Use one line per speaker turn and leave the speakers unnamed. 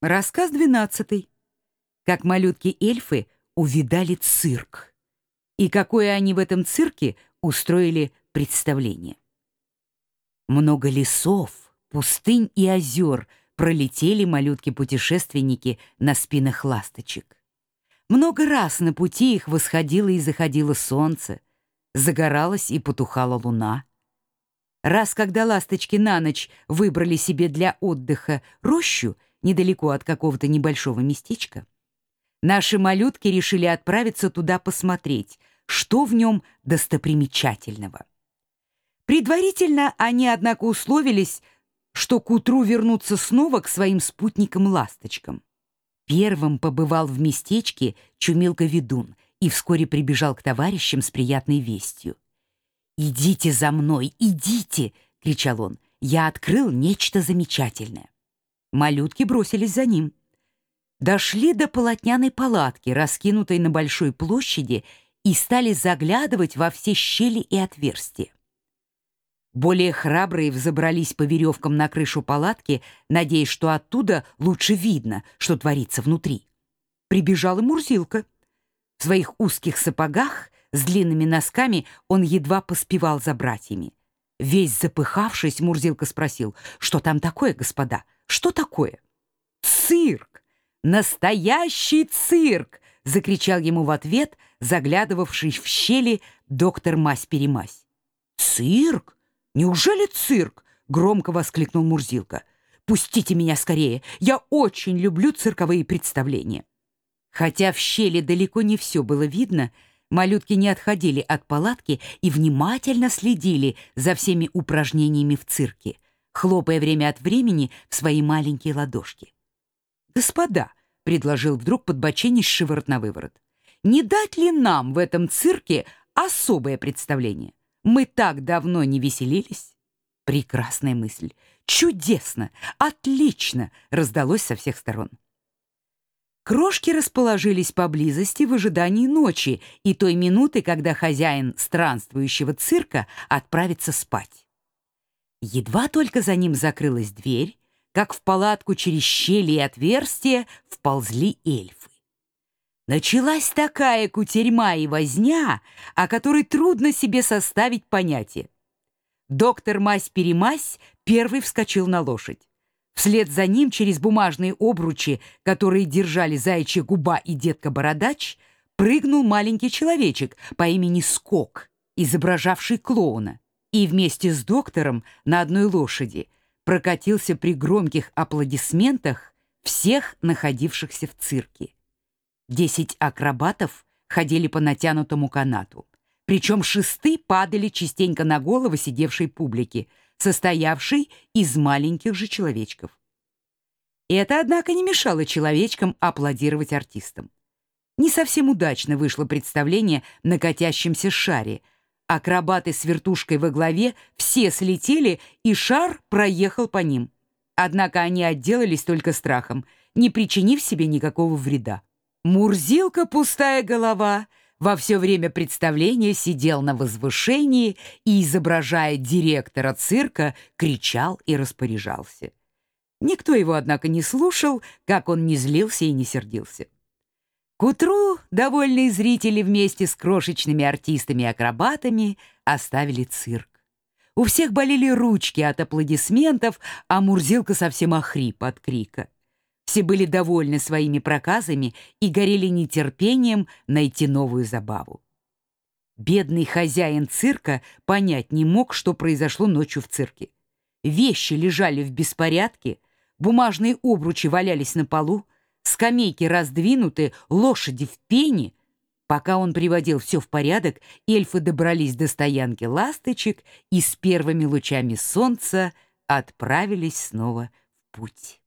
Рассказ двенадцатый. Как малютки-эльфы увидали цирк. И какое они в этом цирке устроили представление. Много лесов, пустынь и озер пролетели малютки-путешественники на спинах ласточек. Много раз на пути их восходило и заходило солнце, загоралась и потухала луна. Раз, когда ласточки на ночь выбрали себе для отдыха рощу, недалеко от какого-то небольшого местечка. Наши малютки решили отправиться туда посмотреть, что в нем достопримечательного. Предварительно они, однако, условились, что к утру вернутся снова к своим спутникам-ласточкам. Первым побывал в местечке Чумилка-ведун и вскоре прибежал к товарищам с приятной вестью. «Идите за мной, идите!» — кричал он. «Я открыл нечто замечательное». Малютки бросились за ним. Дошли до полотняной палатки, раскинутой на большой площади, и стали заглядывать во все щели и отверстия. Более храбрые взобрались по веревкам на крышу палатки, надеясь, что оттуда лучше видно, что творится внутри. Прибежала Мурзилка. В своих узких сапогах с длинными носками он едва поспевал за братьями. Весь запыхавшись, Мурзилка спросил, что там такое, господа? Что такое? Цирк! Настоящий цирк! Закричал ему в ответ заглядывавший в щели доктор Мась-Перемась. Цирк? Неужели цирк? Громко воскликнул Мурзилка. Пустите меня скорее, я очень люблю цирковые представления. Хотя в щели далеко не все было видно, малютки не отходили от палатки и внимательно следили за всеми упражнениями в цирке — хлопая время от времени в свои маленькие ладошки. «Господа», — предложил вдруг подбоченись шиворот на выворот, «не дать ли нам в этом цирке особое представление? Мы так давно не веселились». Прекрасная мысль. Чудесно! Отлично! Раздалось со всех сторон. Крошки расположились поблизости в ожидании ночи и той минуты, когда хозяин странствующего цирка отправится спать. Едва только за ним закрылась дверь, как в палатку через щели и отверстия вползли эльфы. Началась такая кутерьма и возня, о которой трудно себе составить понятие. Доктор Мась-Перемась первый вскочил на лошадь. Вслед за ним через бумажные обручи, которые держали заячья губа и детка-бородач, прыгнул маленький человечек по имени Скок, изображавший клоуна и вместе с доктором на одной лошади прокатился при громких аплодисментах всех находившихся в цирке. Десять акробатов ходили по натянутому канату, причем шесты падали частенько на головы сидевшей публики, состоявшей из маленьких же человечков. Это, однако, не мешало человечкам аплодировать артистам. Не совсем удачно вышло представление на катящемся шаре — Акробаты с вертушкой во главе все слетели, и шар проехал по ним. Однако они отделались только страхом, не причинив себе никакого вреда. Мурзилка пустая голова во все время представления сидел на возвышении и, изображая директора цирка, кричал и распоряжался. Никто его, однако, не слушал, как он не злился и не сердился. К утру довольные зрители вместе с крошечными артистами-акробатами оставили цирк. У всех болели ручки от аплодисментов, а Мурзилка совсем охрип от крика. Все были довольны своими проказами и горели нетерпением найти новую забаву. Бедный хозяин цирка понять не мог, что произошло ночью в цирке. Вещи лежали в беспорядке, бумажные обручи валялись на полу, скамейки раздвинуты, лошади в пене. Пока он приводил все в порядок, эльфы добрались до стоянки ласточек и с первыми лучами солнца отправились снова в путь.